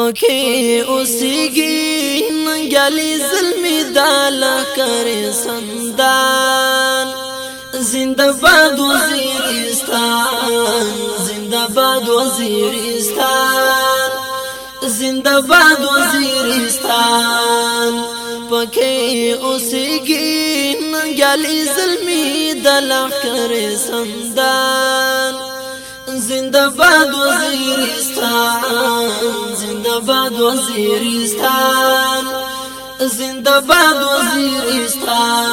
پکې اوسېږي ننګالي زلمي دالا کرے سندان زنده وزیرستان زنده وزیرستان زنده وزیرستان پکې اوسېږي ننګالي زلمي دالا کرے سندان زنده باد وزیرستان زنده باد وزیرستان زنده باد وزیرستان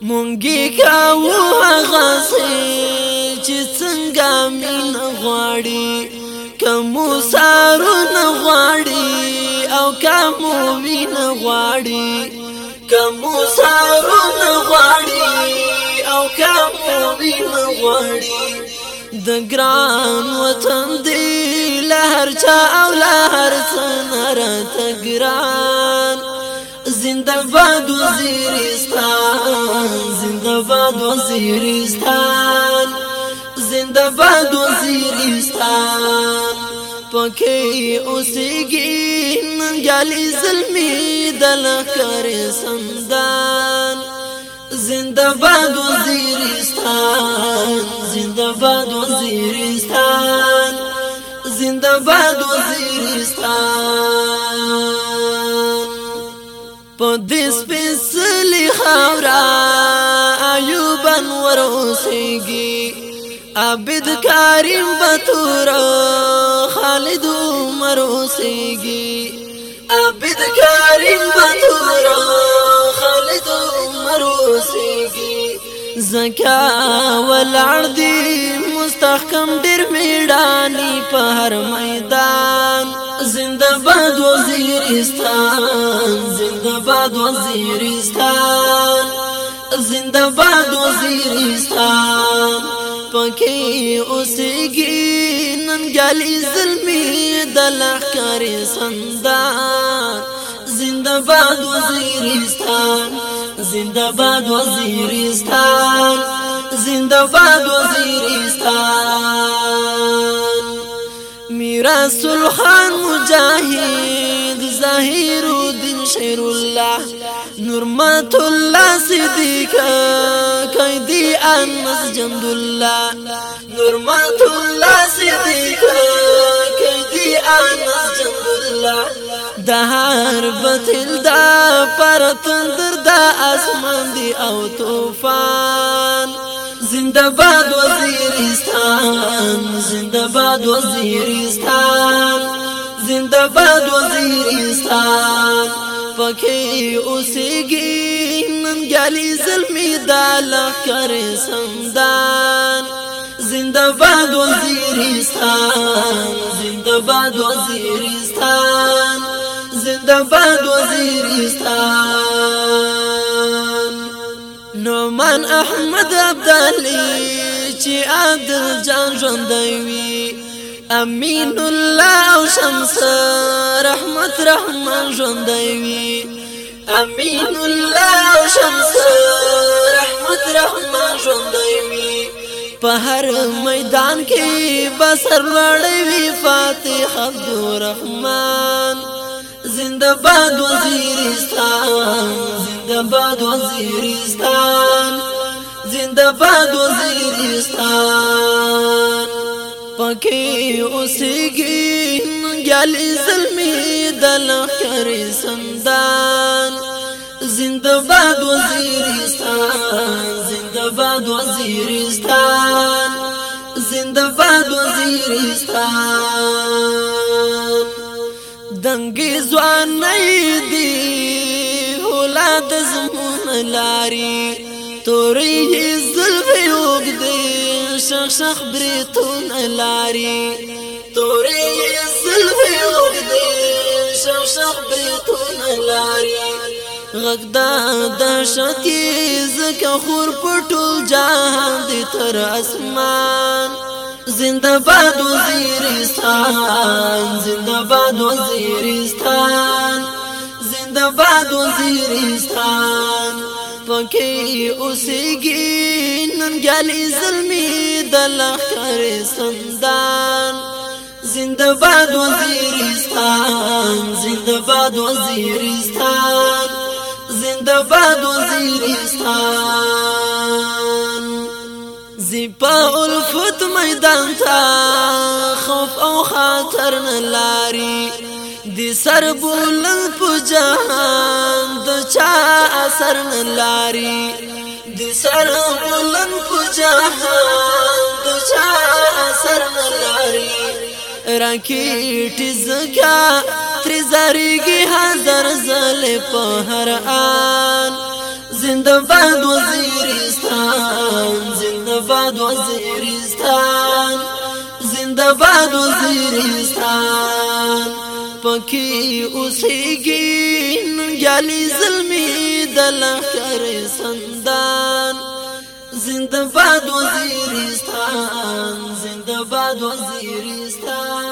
مونږی کاو هغه چې څنګه مين غواړي کوم سارو نه غواړي او کوم وین غواړي کوم سارو نه غواړي مینه غواړي د ګران وطن دی لهر چا او لهر سنر ته ګران زنده باد وزیرستان زنده باد وزیرستان زنده باد وزیرستان پکې اوسېږي ننګالي زلمي دل کرے سمدان زنده باد وزیرستان زنده باد وزیرستان زنده باد وزیرستان په دې سپېڅلې خاورا ایوب انور اوسېږي عبد کریم بتور خالد عمر اوسېږي عبد کریم بتور زكا زکا مستحكم دی مستحکم ډیر میړانی په هر میدان زنده‌باد وزیرستان زنده‌باد وزیرستان زنده‌باد وزیرستان پکې اوسېږي ننګالي ظلمي د لخرې سندان زنده‌باد وزیرستان زنده باد وزیرستان زنده باد وزیرستان میراث الخان مجاهد ظاهر الدین شیر الله نورمت الله صدیق قیدی انس جند الله نورمت الله صدیق قیدی انس جند الله کندهار بتل دا پر تندر دا اسمان دی او طوفان زنده باد وزیرستان زنده باد وزیرستان زنده باد وزیرستان پکې اوسېږي ننګالي زلمی دا لخر سمدان زنده باد وزیرستان زنده باد وزیرستان زنده باد وزیرستان نومن احمد عبدالی چې عبدل جان ژوندوي وي امین الله او شمس رحمت رحمان ژوندوي وي امین الله او شمس رحمت رحمان ژوندوي وي په هر میدان کې بسر وړوي فاتح عبد الرحمن زنده باد وزیرستان زنده باد وزیرستان زنده باد وزیرستان پکې اوسېږي ګالي زلمي د لخر سمدان زنده باد وزیرستان زنده باد وزیرستان زنده باد وزیرستان دنګي ځوان دی اولاد زمون لاري تورې زلفې وګدې شخ شخ بریتون لاري تورې زلفې وګدې شخ شخ بریتون لاري غغدا د شتی زکه خور پټو جهان دي تر اسمان زنده باد وزیرستان زنده باد وزیرستان زنده باد وزیرستان پکې اوسېږي ننګیالي زلمي د لخر سندان زنده باد وزیرستان زنده باد وزیرستان زنده باد وزیرستان زیپا الفت میدان تا خوف او خاطر نلاری دی سر بولن پو جهان دو چا اثر نلاری دی سر بولن پو جهان دو چا اثر نلاری راکیٹی زکا تری زاریگی حضر زل پا هر آن زنده باد وزیرستان زنده باد وزیرستان زنده باد وزیرستان پکې اوسېږي ننګیالي زلمي د لښکر سندان زنده باد وزیرستان زنده باد وزیرستان